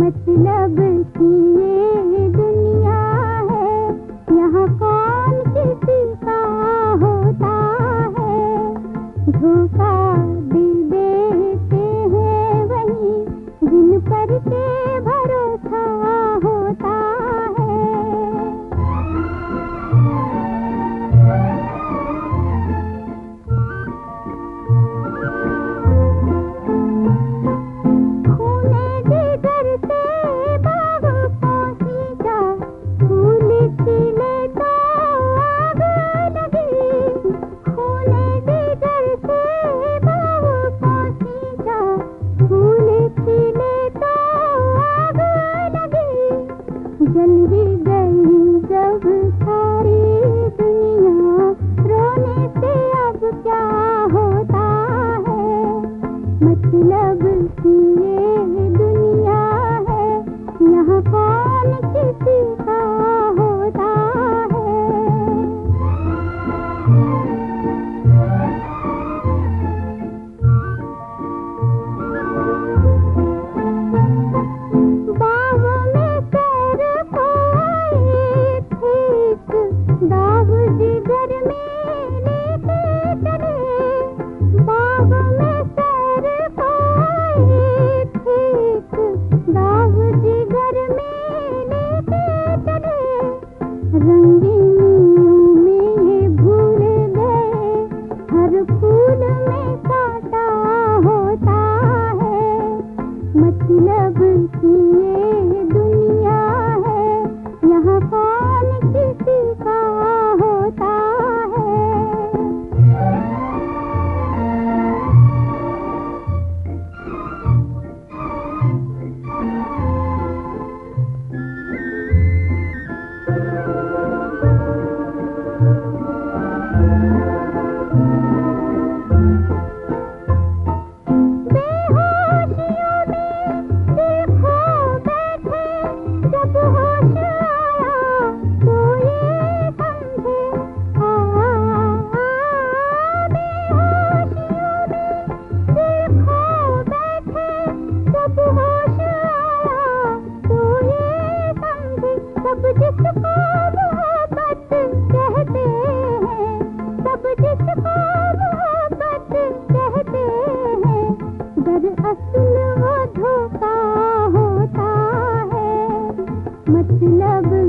मतलब की ये दुनिया है। यहाँ कौन किसी का होता है? धोखा दिल देते हैं वही दिन पर के मतलब की ये दुनिया है यहाँ पर मतलब